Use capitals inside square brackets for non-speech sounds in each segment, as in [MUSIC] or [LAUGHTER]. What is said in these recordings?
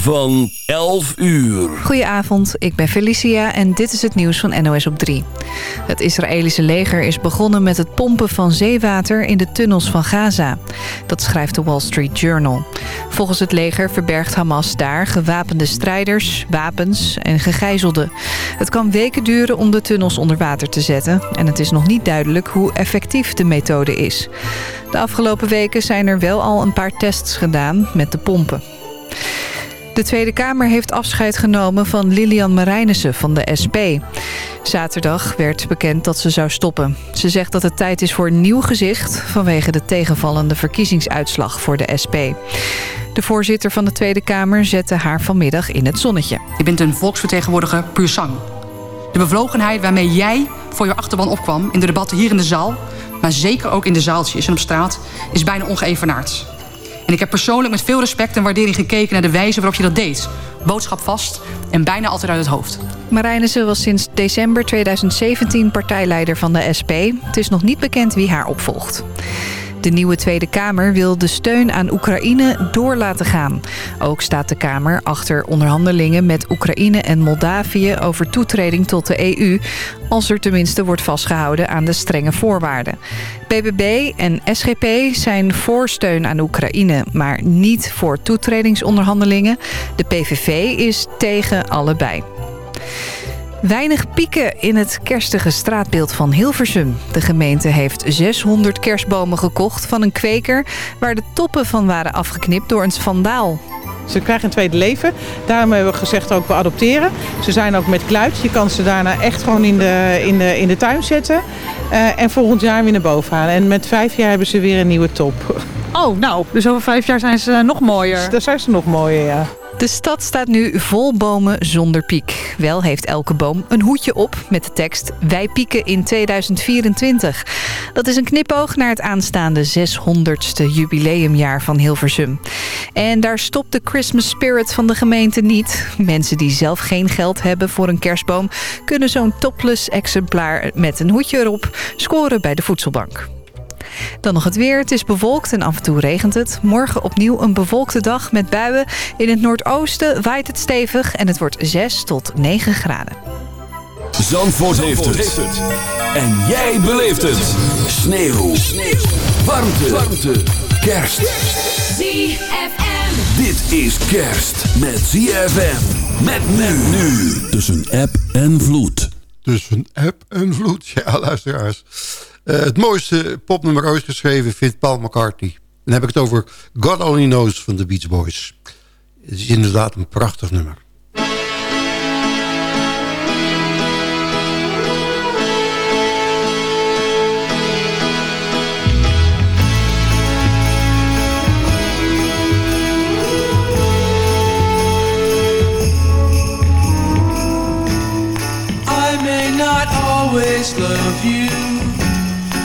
van 11 uur. Goedenavond, ik ben Felicia en dit is het nieuws van NOS op 3. Het Israëlische leger is begonnen met het pompen van zeewater in de tunnels van Gaza. Dat schrijft de Wall Street Journal. Volgens het leger verbergt Hamas daar gewapende strijders, wapens en gegijzelden. Het kan weken duren om de tunnels onder water te zetten... en het is nog niet duidelijk hoe effectief de methode is. De afgelopen weken zijn er wel al een paar tests gedaan met de pompen. De Tweede Kamer heeft afscheid genomen van Lilian Marijnissen van de SP. Zaterdag werd bekend dat ze zou stoppen. Ze zegt dat het tijd is voor een nieuw gezicht... vanwege de tegenvallende verkiezingsuitslag voor de SP. De voorzitter van de Tweede Kamer zette haar vanmiddag in het zonnetje. Je bent een volksvertegenwoordiger puur sang. De bevlogenheid waarmee jij voor je achterban opkwam... in de debatten hier in de zaal... maar zeker ook in de zaaltjes en op straat... is bijna ongeëvenaard. En ik heb persoonlijk met veel respect en waardering gekeken... naar de wijze waarop je dat deed. Boodschap vast en bijna altijd uit het hoofd. Marijnissen was sinds december 2017 partijleider van de SP. Het is nog niet bekend wie haar opvolgt. De nieuwe Tweede Kamer wil de steun aan Oekraïne door laten gaan. Ook staat de Kamer achter onderhandelingen met Oekraïne en Moldavië... over toetreding tot de EU, als er tenminste wordt vastgehouden aan de strenge voorwaarden. BBB en SGP zijn voor steun aan Oekraïne, maar niet voor toetredingsonderhandelingen. De PVV is tegen allebei. Weinig pieken in het kerstige straatbeeld van Hilversum. De gemeente heeft 600 kerstbomen gekocht van een kweker... waar de toppen van waren afgeknipt door een vandaal. Ze krijgen een tweede leven. Daarom hebben we gezegd ook we adopteren. Ze zijn ook met kluit. Je kan ze daarna echt gewoon in de, in de, in de tuin zetten. Uh, en volgend jaar weer naar boven halen. En met vijf jaar hebben ze weer een nieuwe top. Oh, nou, dus over vijf jaar zijn ze nog mooier. Dan zijn ze nog mooier, ja. De stad staat nu vol bomen zonder piek. Wel heeft elke boom een hoedje op met de tekst... Wij pieken in 2024. Dat is een knipoog naar het aanstaande 600ste jubileumjaar van Hilversum. En daar stopt de Christmas spirit van de gemeente niet. Mensen die zelf geen geld hebben voor een kerstboom... kunnen zo'n topless exemplaar met een hoedje erop scoren bij de voedselbank. Dan nog het weer. Het is bewolkt en af en toe regent het. Morgen opnieuw een bewolkte dag met buien. In het noordoosten waait het stevig en het wordt 6 tot 9 graden. Zandvoort, Zandvoort heeft, het. En jij beleeft het. Sneeuw. Sneeuw. Warmte. Warmte. Kerst. ZFM. Dit is kerst met ZFM. Met men nu. Tussen app en vloed. Tussen app en vloed. Ja, luisteraars. Uh, het mooiste popnummer ooit geschreven vindt Paul McCartney. Dan heb ik het over God Only Knows van de Beach Boys. Het is inderdaad een prachtig nummer. I may not always love you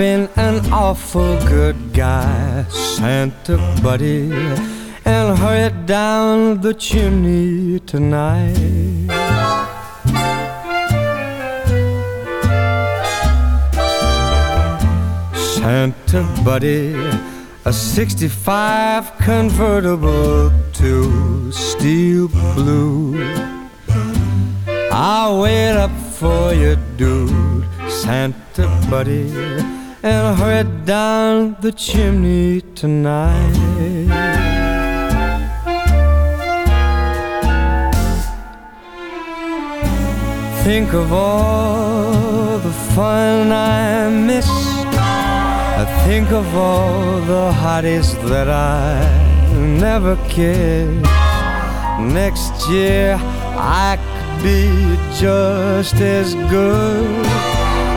Been an awful good guy, Santa buddy, and hurry down the chimney tonight. Santa buddy, a 65 convertible to steel blue. I'll wait up for you, dude, Santa buddy, and hurried down the chimney tonight. Think of all the fun I missed. I think of all the hotties that I never kissed. Next year I could be just as good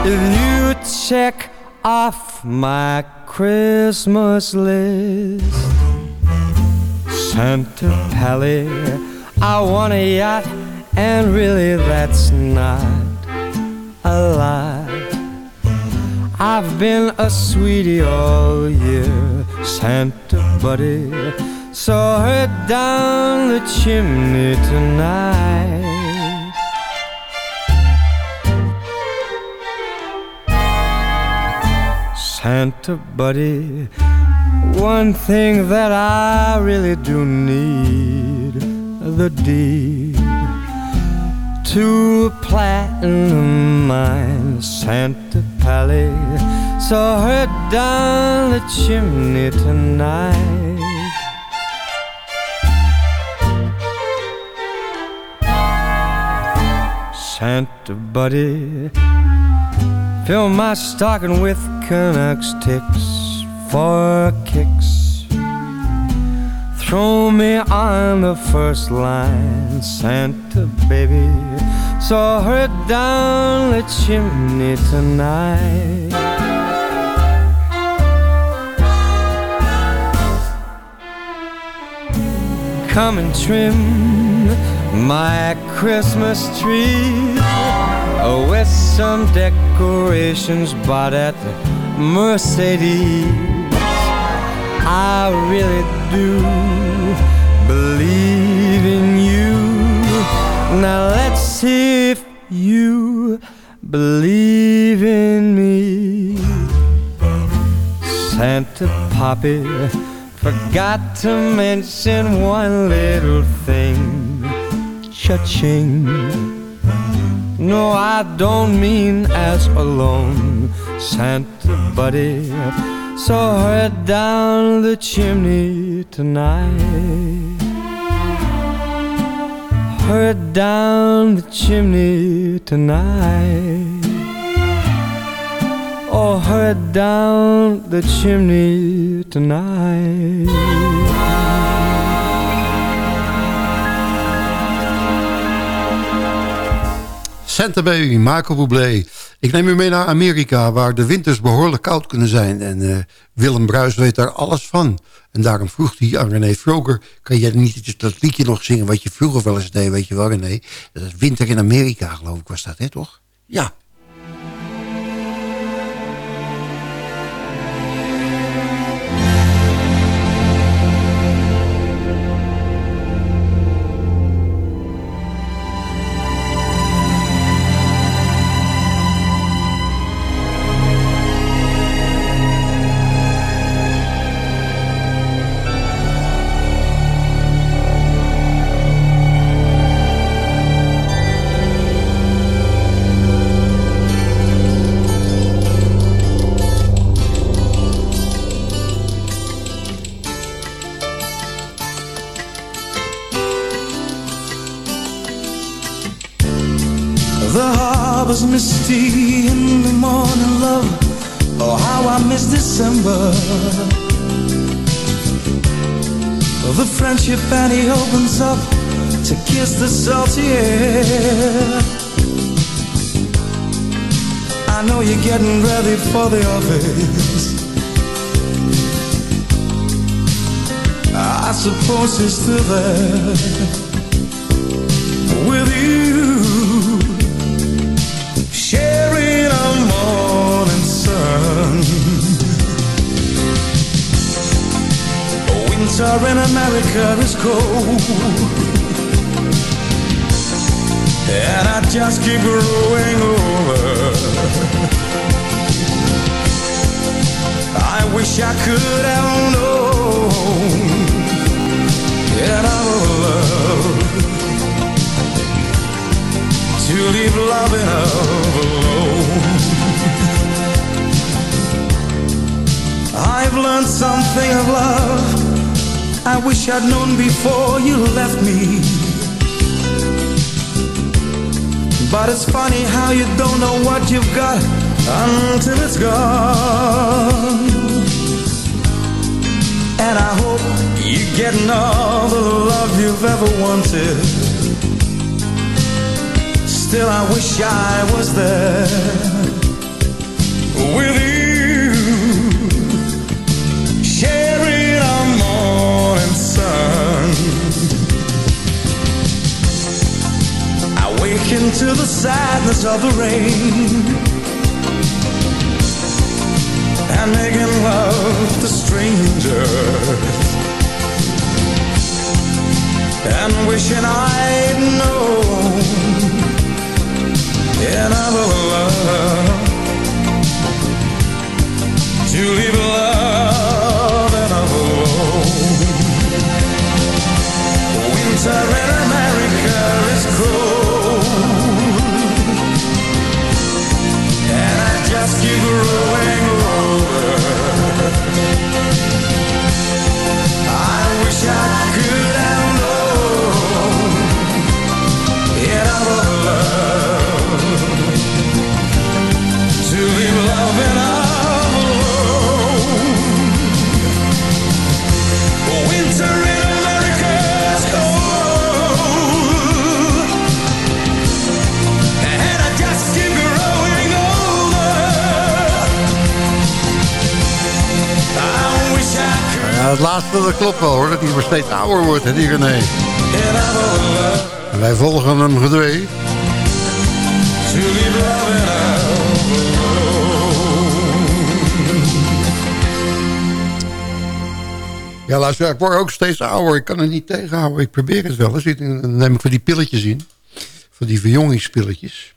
if you check off my Christmas list. Santa Pally, I want a yacht, and really that's not a lie. I've been a sweetie all year, Santa buddy. So hurry down the chimney tonight. Santa buddy, one thing that I really do need the deed to a platinum mine, Santa Pally. So hurry down the chimney tonight. Santa buddy, fill my stocking with Canucks ticks for kicks. Throw me on the first line, Santa baby. So hurry down the chimney tonight. Come and trim my Christmas tree Oh, with some decorations bought at the Mercedes. I really do believe in you. Now let's see if you believe in me. Santa Poppy forgot to mention one little thing. Cha-ching. No, I don't mean as alone, Santa buddy. So hurry down the chimney tonight. Hurry down the chimney tonight. Oh, hurry down the chimney tonight. Santa Baby, Michael Bublé. Ik neem u mee naar Amerika, waar de winters behoorlijk koud kunnen zijn. En eh, Willem Bruis weet daar alles van. En daarom vroeg hij aan René Vroger... kan jij niet dat liedje nog zingen wat je vroeger wel eens deed? Weet je wel, René? Dat is Winter in Amerika, geloof ik, was dat, hè, toch? Ja, for the office. I suppose he's still there with you, sharing a morning sun. Winter in America is cold, and I just keep growing over. I wish I could have known that our love to leave loving alone. I've learned something of love I wish I'd known before you left me. But it's funny how you don't know what you've got until it's gone. And I hope you're getting all the love you've ever wanted. Still, I wish I was there with you, sharing a morning sun. I wake into the sadness of the rain and making love to strangers and wishing I'd known another love. To leave love and alone. Winter in America is cold, and I just keep growing dat klopt wel hoor, dat hij maar steeds ouder wordt, hè, die René. En wij volgen hem gedwee. Ja, luister, ik word ook steeds ouder. Ik kan het niet tegenhouden. Ik probeer het wel. Dan neem ik van die pilletjes in. Van die verjongingspilletjes.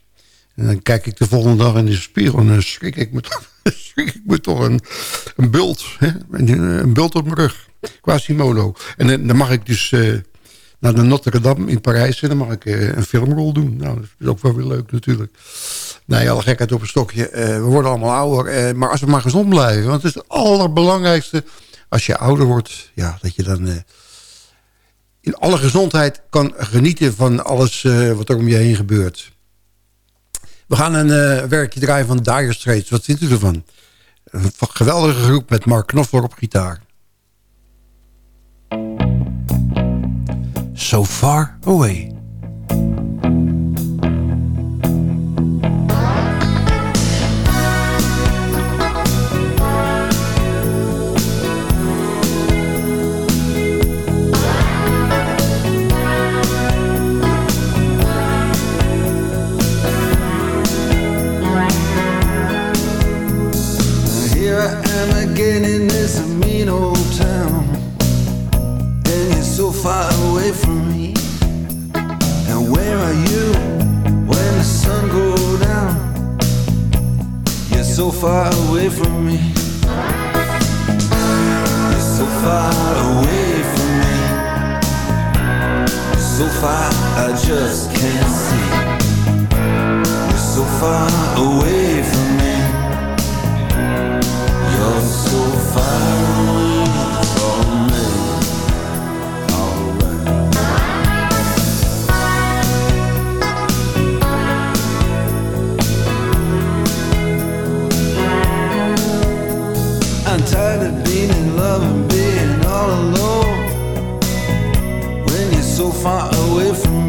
En dan kijk ik de volgende dag in de spiegel... en dan schrik ik me toch, [LAUGHS] ik me toch een, een bult. Hè? Een, bult op mijn rug. Quasimodo. En dan, mag ik dus eh, naar de Notre Dame in Parijs... en dan mag ik eh, een filmrol doen. Nou, dat is ook wel weer leuk natuurlijk. Nou ja, alle gekheid op een stokje. Eh, we worden allemaal ouder. maar als we maar gezond blijven. Want het is het allerbelangrijkste als je ouder wordt, ja, dat je dan in alle gezondheid kan genieten van alles wat er om je heen gebeurt. We gaan een eh, werkje draaien van Dire Straits. Wat vindt u ervan? Een geweldige groep met Mark Knopfler op gitaar. So far away. Again in this mean old town, and you're so far away from me. And where are you when the sun goes down? You're so far away from me. You're so far away from me. So far I just can't see. You're so far away from me.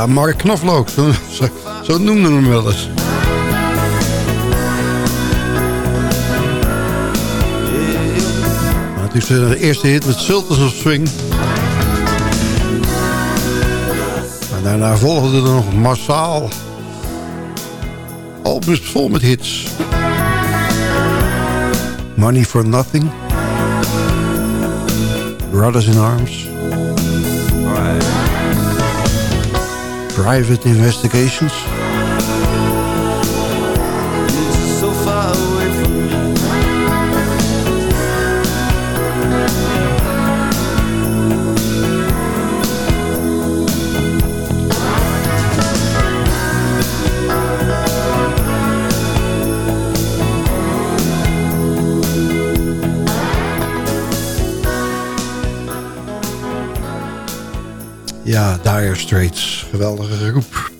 Ja, Mark Knoflook. [LAUGHS] Zo, zo noemden we hem wel eens. Het is eh, de eerste hit met Sultans of Swing. En daarna volgde er nog massaal albums vol met hits. Money for Nothing. Brothers in Arms. Right. Private Investigations. Ja, Dire Straits. geweldige groep.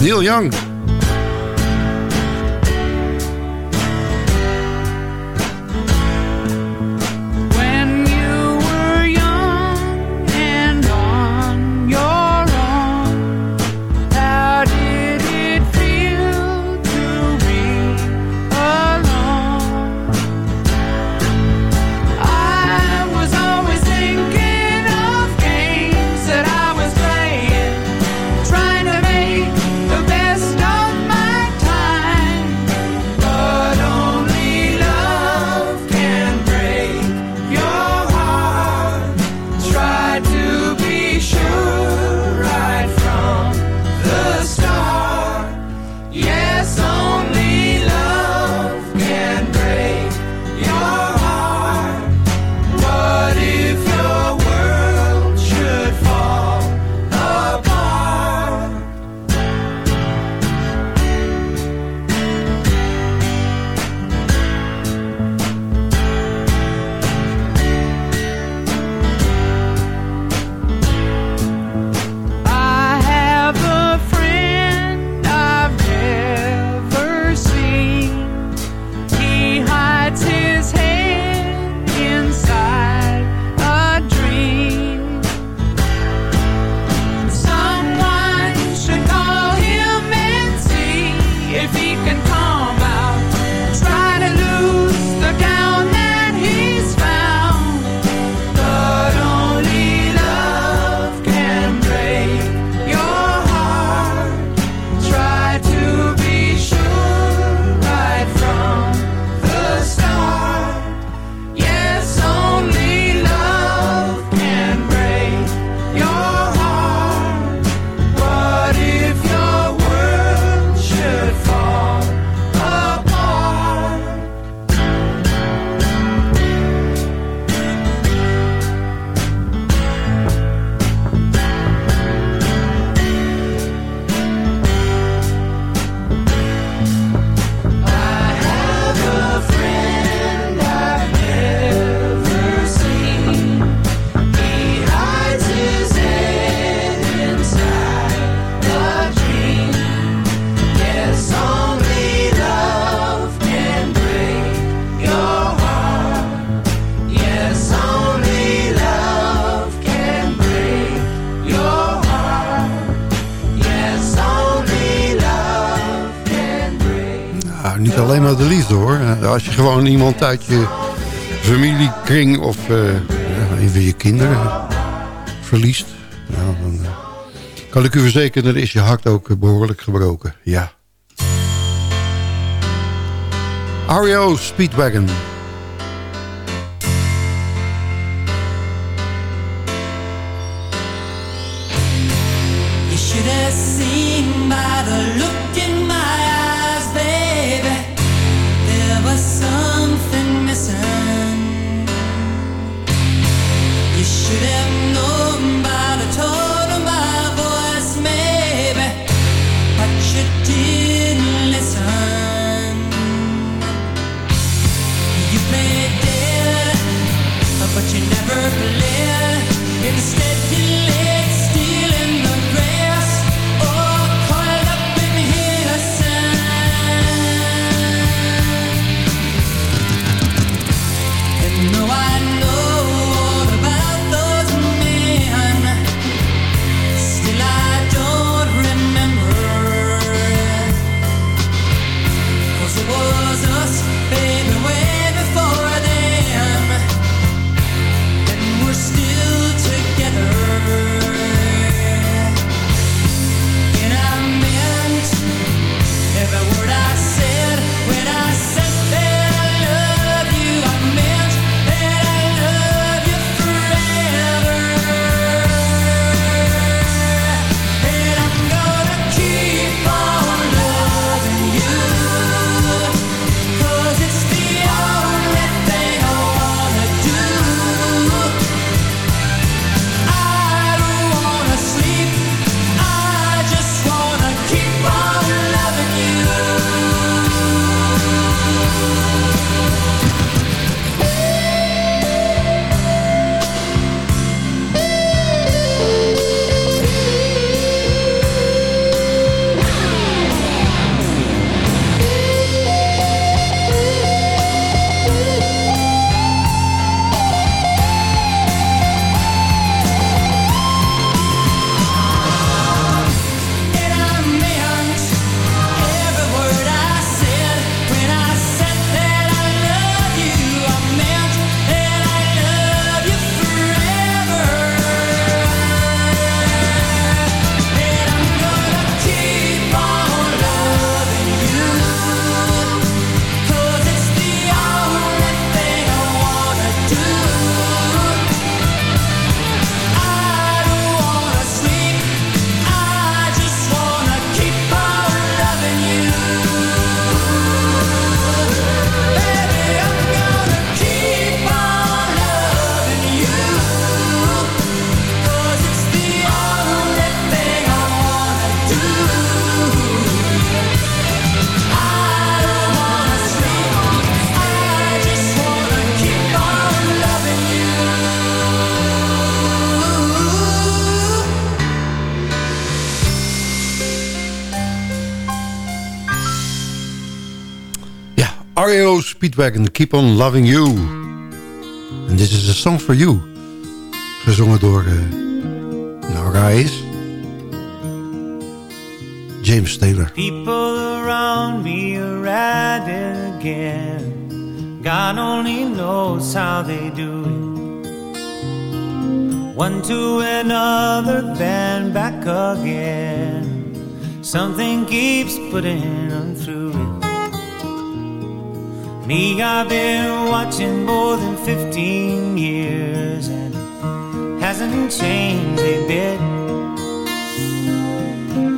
Neil Young. als je gewoon iemand uit je familiekring of eh, een van je kinderen verliest. Nou, dan eh, kan ik u verzekeren, dan is je hart ook eh, behoorlijk gebroken. Ja. Ario Speedwagon. Speedwagon, Keep On Loving You. And This is a song for you. Gezongen door, uh, nou Raiz. James Taylor. People around me are at it again. God only knows how they do it. One to another, then back again. Something keeps putting them through it. Me, I've been watching more than 15 years and it hasn't changed a bit.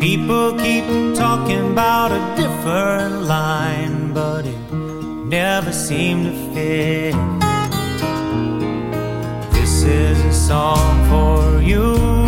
People keep talking about a different line, but it never seemed to fit. This is a song for you.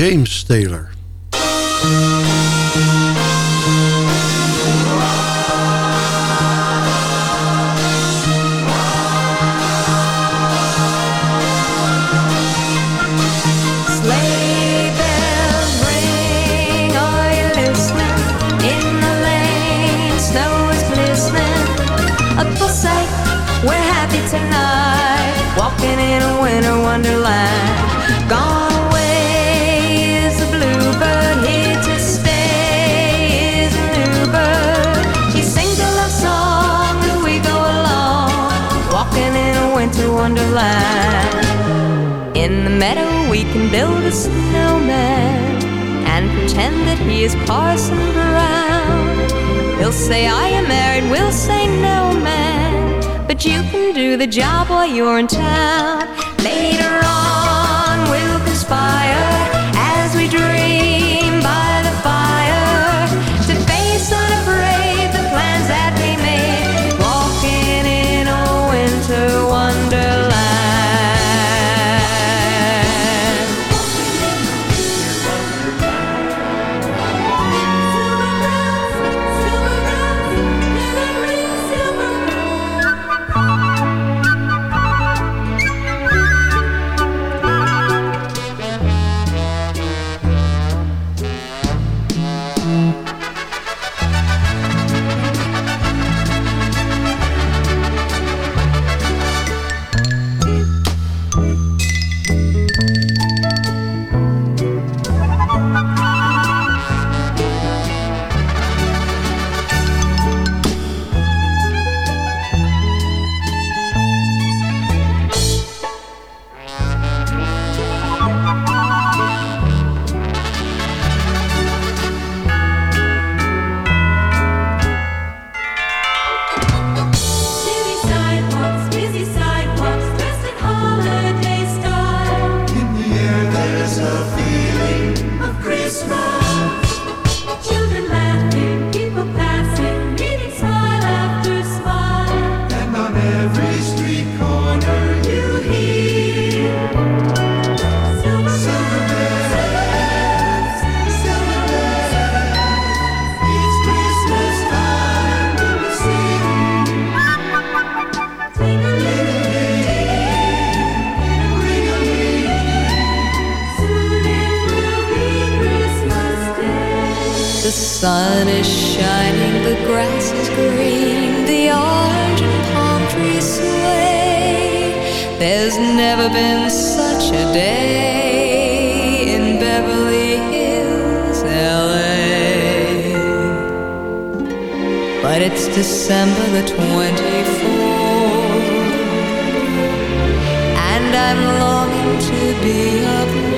James Taylor. I'm longing to be up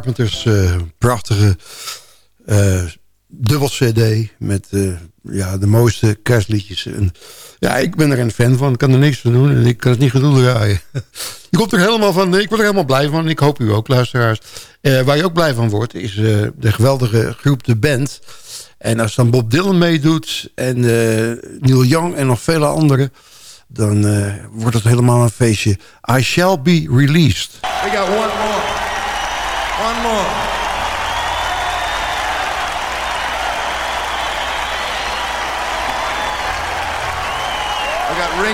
Carpenters eh, prachtige eh, dubbel cd met eh, ja, de mooiste kerstliedjes. En, ja, ik ben er een fan van. Ik kan er niks van doen en ik kan het niet genoeg draaien. [LAUGHS] Je komt er helemaal van. Ik word er helemaal blij van. Ik hoop u ook, luisteraars. Eh, waar je ook blij van wordt, is de geweldige groep De Band. En als dan Bob Dylan meedoet en Neil Young en nog vele anderen... dan wordt het helemaal een feestje. I Shall Be Released. We got one more.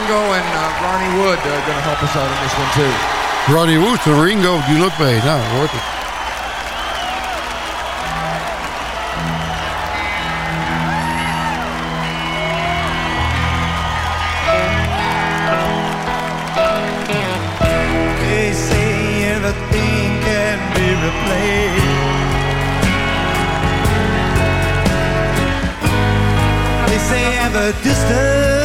Ringo and uh, Ronnie Wood uh, going to help us out on this one too. Ronnie Wood en Ringo, die ook mee. Nou, hoort het. They say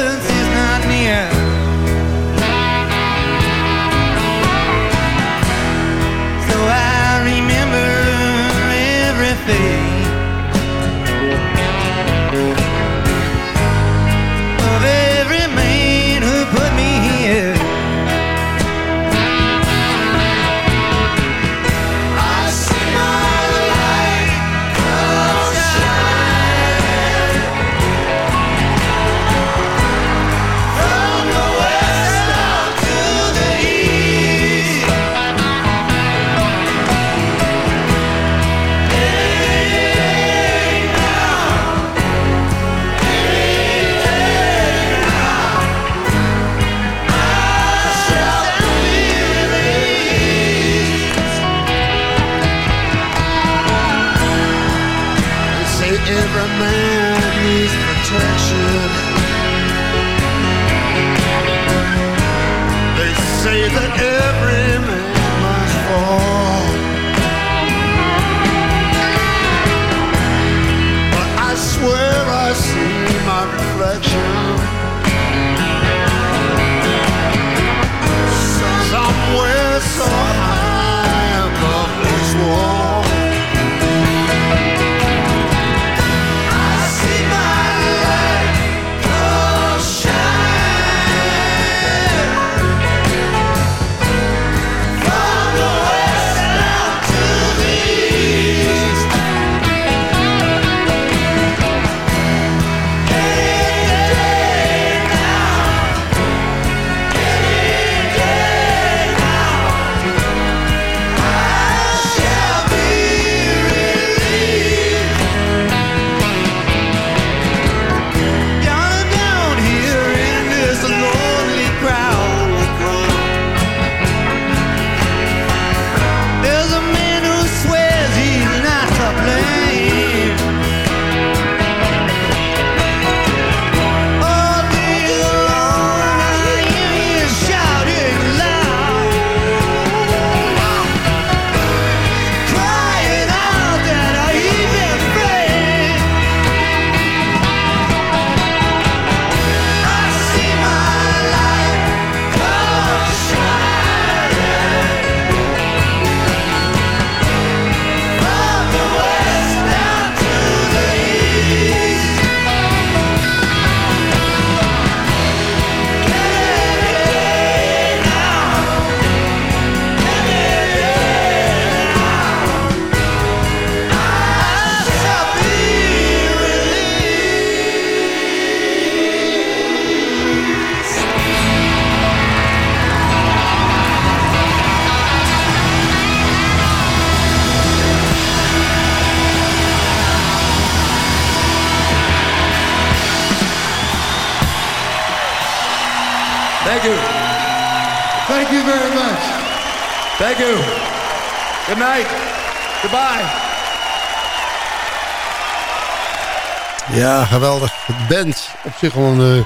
Ja, geweldig. Band. Op zich wel een eh,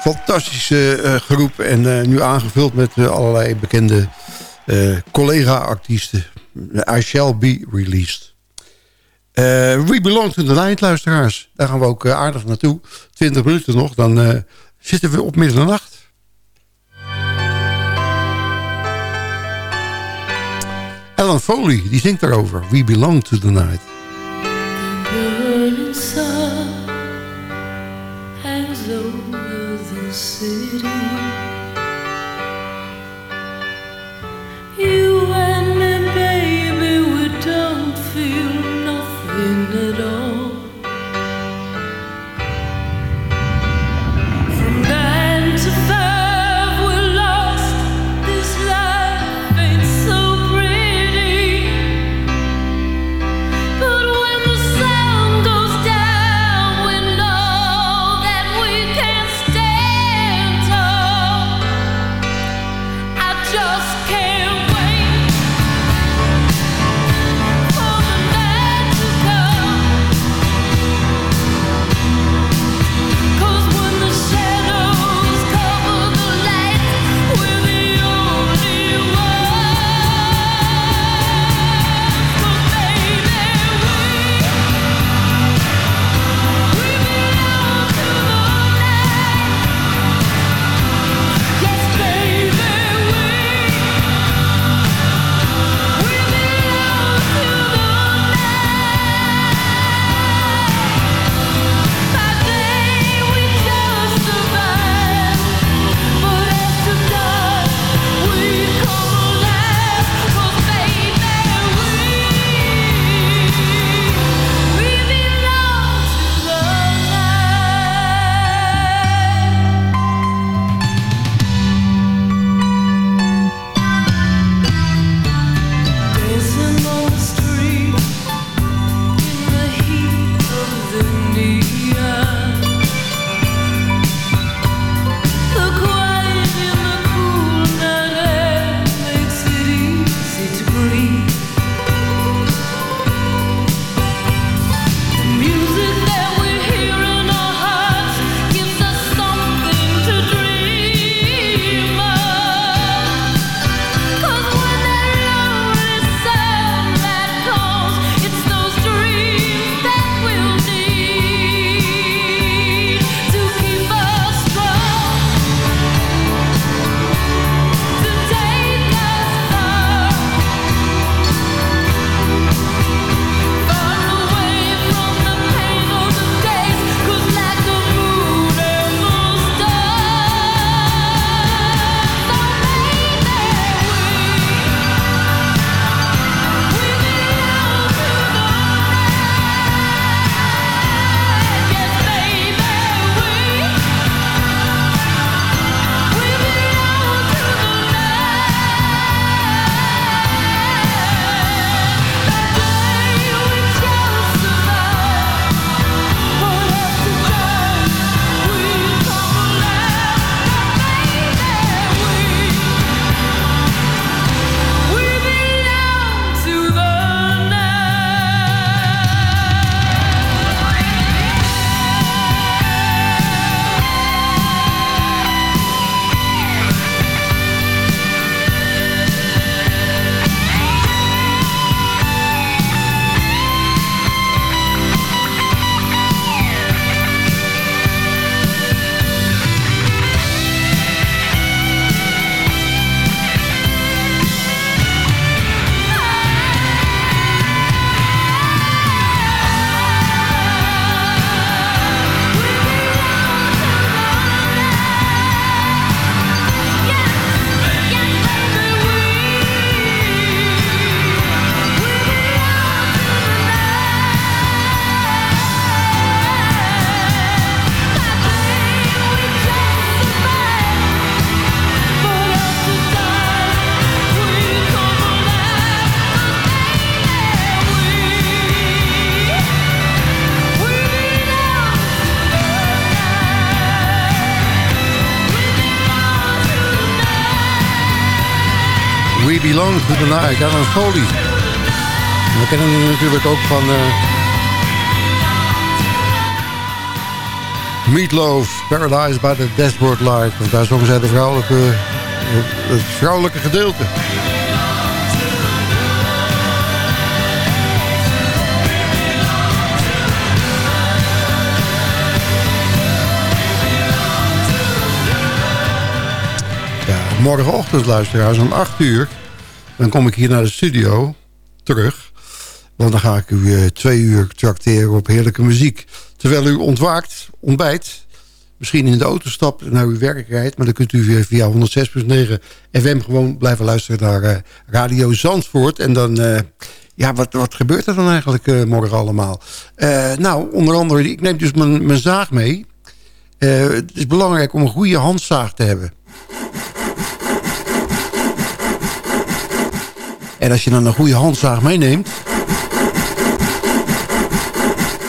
fantastische eh, groep. En eh, nu aangevuld met allerlei bekende collega-artiesten. I shall be released. we belong to the night, luisteraars. Daar gaan we ook aardig naartoe. 20 minuten nog, dan zitten we op middernacht. Alan Foley, die zingt daarover. We belong to the night. sun hangs over the city. me. zoeken naar een Foley. We kennen hem natuurlijk ook van... Eh, Meatloaf, Paradise by the Dashboard Light. Want daar zongen zij de vrouwelijke, eh, het vrouwelijke gedeelte. morgenochtend, luisteraars, om 8 uur... Dan kom ik hier naar de studio terug. Want dan ga ik u eh, twee uur trakteren op heerlijke muziek. Terwijl u ontwaakt, ontbijt. Misschien in de auto stapt naar uw werk rijdt. Maar dan kunt u via 106.9 FM gewoon blijven luisteren naar eh, Radio Zandvoort. En dan... eh, ja, wat, wat gebeurt er dan eigenlijk morgen allemaal? Nou, onder andere, ik neem dus mijn, mijn zaag mee. Het is belangrijk om een goede handzaag te hebben. En als je dan een goede handzaag meeneemt...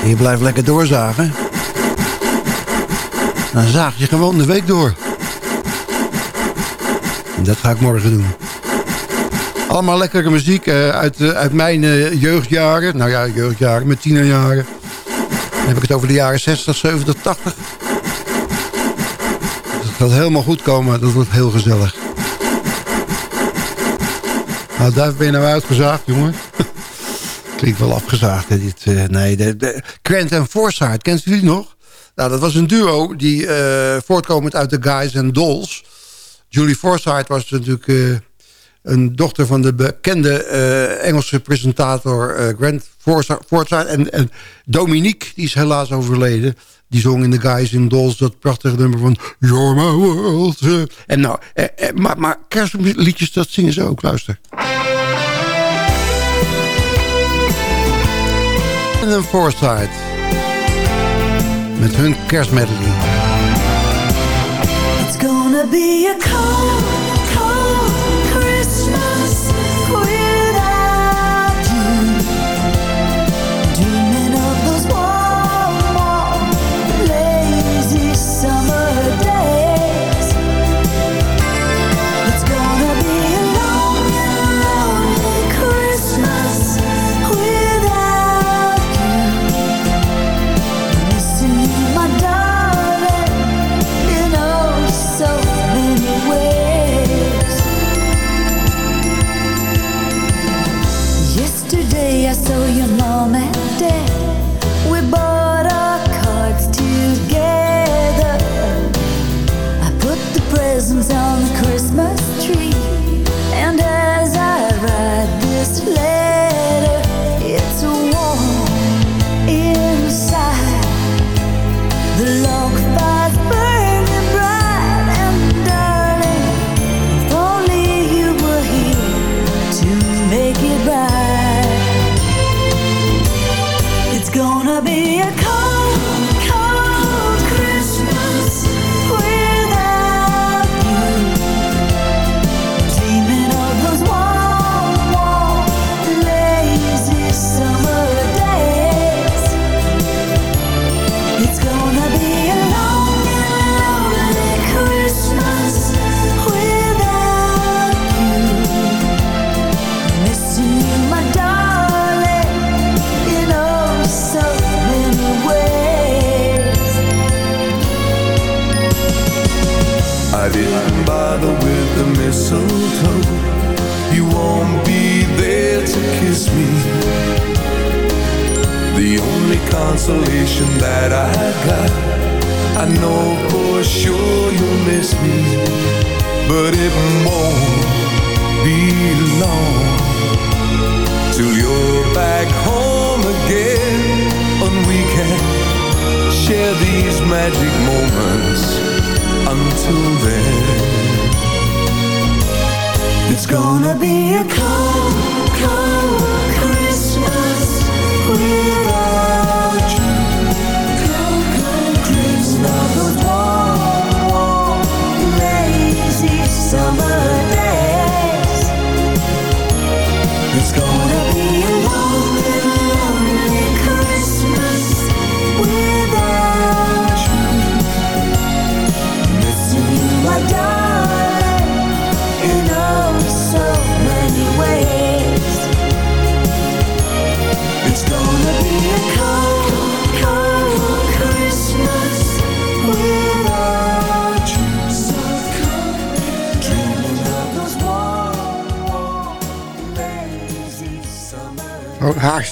en je blijft lekker doorzagen... dan zaag je gewoon de week door. En dat ga ik morgen doen. Allemaal lekkere muziek eh, uit, eh, uit mijn eh, jeugdjaren. Nou ja, jeugdjaren, mijn tienerjaren. Dan heb ik het over de jaren 60, 70, 80. Het gaat helemaal goed komen. Dat wordt heel gezellig. Nou, daar ben je nou uitgezaagd, jongen. [LAUGHS] Klinkt wel afgezaagd, hè, dit. eh, nee, de, de, Grant en Forsyth, kent u die nog? Nou, dat was een duo die eh, voortkomend uit de Guys and Dolls. Julie Forsyth was natuurlijk eh, een dochter van de bekende Engelse presentator Grant. Forsyth. En, en Dominique, die is helaas overleden. Die zong in The Guys in Dolls dat prachtige nummer van You're My World. eh. En nou, eh, eh, maar, maar kerstliedjes, dat zingen ze ook, luister. En een Forsyth. Met hun kerstmedley. It's gonna be a cold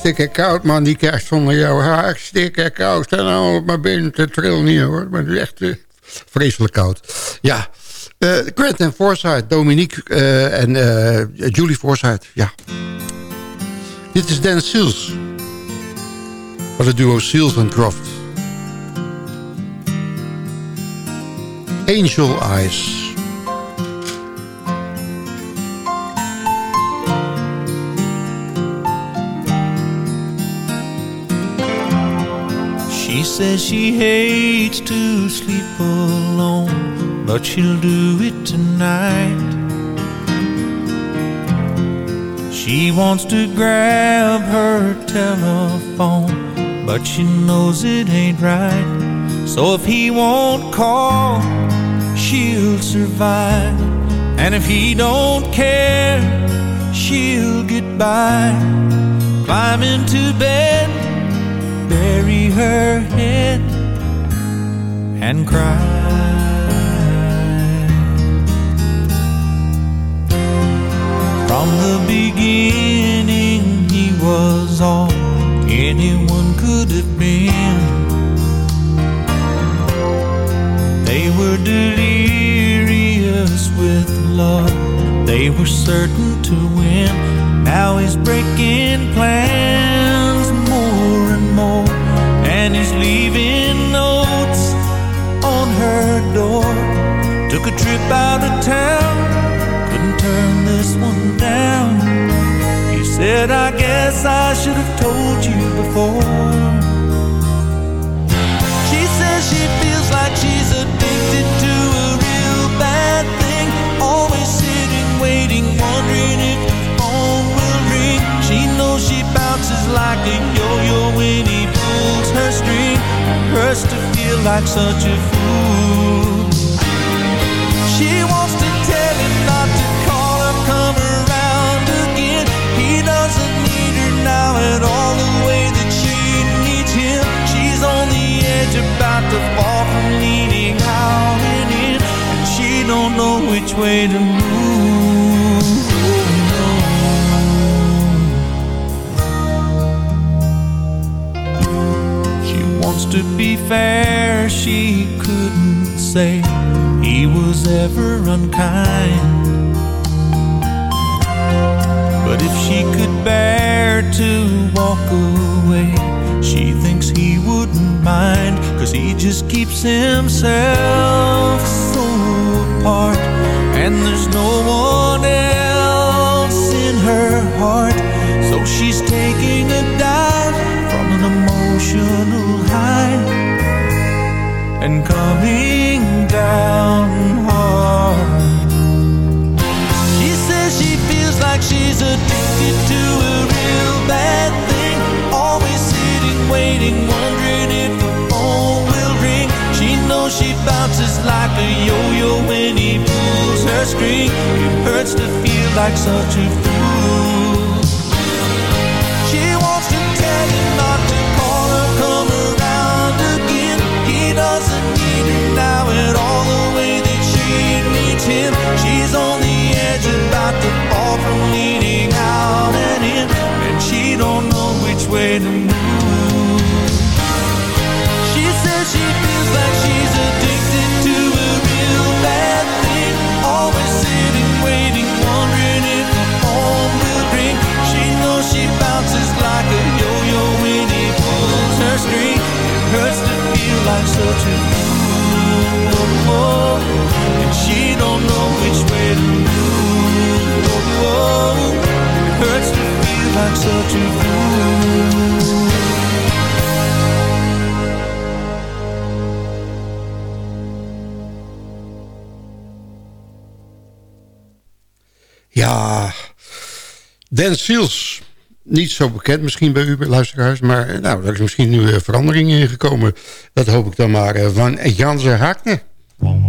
hartstikke koud, man, die kerst zonder jou. Hartstikke koud. En nou op mijn binnen te trillen hier, hoor. Maar het is echt eh, vreselijk koud. Ja, Eh, Grant en Forsyth, Dominique eh, en eh, Julie Forsyth, ja. Dit is Dan Seals. Van het duo Seals en Croft. Angel Eyes. She says she hates to sleep alone, but she'll do it tonight. She wants to grab her telephone, but she knows it ain't right. So if he won't call, she'll survive. And if he don't care, she'll get by. Climb into bed, bury her head, and cry. From the beginning, he was all anyone could have been. They were delirious with love, they were certain to win. Now he's breaking plans he's leaving notes on her door. Took a trip out of town couldn't turn this one down. He said, I guess I should have told you before. She says she feels like she's addicted to a real bad thing. Always sitting, waiting, wondering if the phone will ring. She knows she bounces like a yo-yo when he her string. Hurts to feel like such a fool. She wants to tell him not to call her, come around again. He doesn't need her now at all the way that she needs him. She's on the edge, about to fall from leaning out and in, and she don't know which way to move. To be fair, she couldn't say he was ever unkind. But if she could bear to walk away, she thinks he wouldn't mind. Cause he just keeps himself so apart. And there's no one else in her heart. So she's taking a dive coming down hard. She says she feels like she's addicted to a real bad thing. Always sitting, waiting, wondering if the phone will ring. She knows she bounces like a yo-yo when he pulls her string. It hurts to feel like such a feel like such a fool. Ja, Dan Seals. Niet zo bekend misschien bij u, luisteraars. Maar eh, nou, er is misschien nu weer verandering in gekomen. Dat hoop ik dan maar eh, van Janse Hakne. Try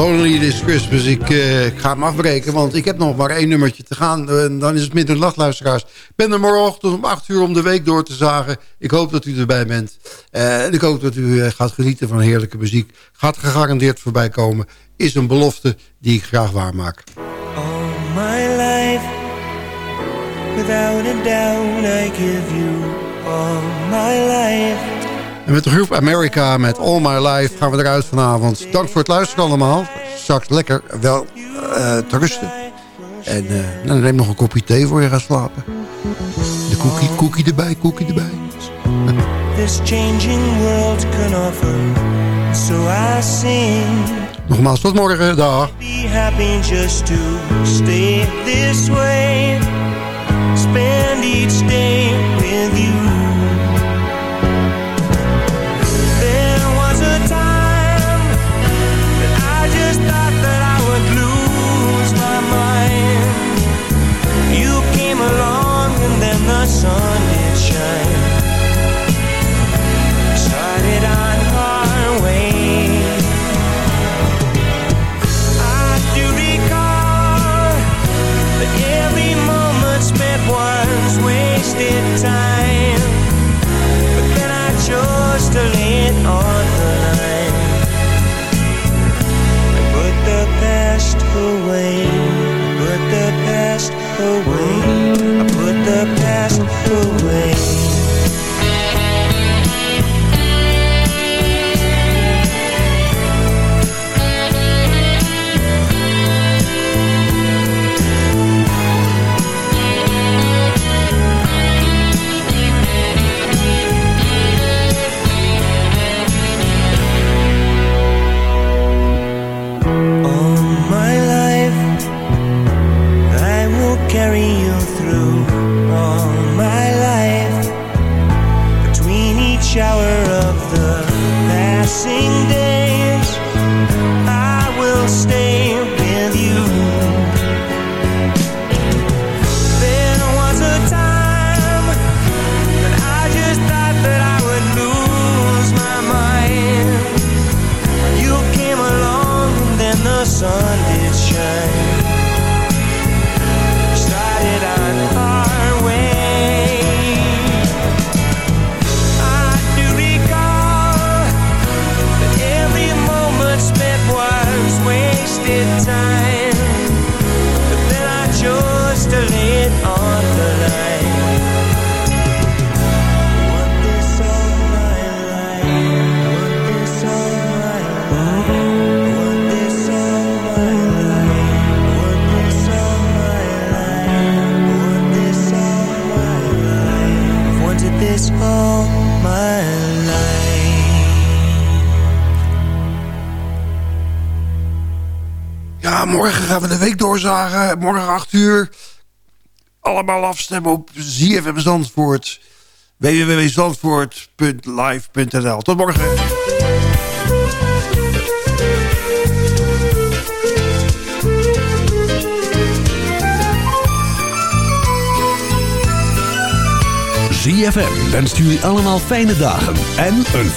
Lonely This Christmas. Ik, eh, ik ga hem afbreken, want ik heb nog maar één nummertje te gaan. En dan is het middernacht, luisteraars. Ik ben er morgenochtend om 8 uur om de week door te zagen. Ik hoop dat u erbij bent. Eh, en ik hoop dat u eh, gaat genieten van heerlijke muziek. Gaat gegarandeerd voorbij komen. Is een belofte die ik graag waarmaak. my life. Without a doubt, I give you all my life. En met de groep America met All My Life gaan we eruit vanavond. Dank voor het luisteren allemaal. Straks lekker wel eh, te rusten. En eh, dan neem nog een kopje thee voor je gaat slapen. De koekie, koekie erbij, koekie erbij. [LAUGHS] This changing world can offer. So I sing. Nogmaals, tot morgen. Dag. Be happy just to stay this way. Spend each day with you. Sun away. Morgen 8 uur. Allemaal afstemmen op ZFM Zandvoort. www.zandvoort.live.nl Tot morgen. ZFM wenst jullie allemaal fijne dagen en een voor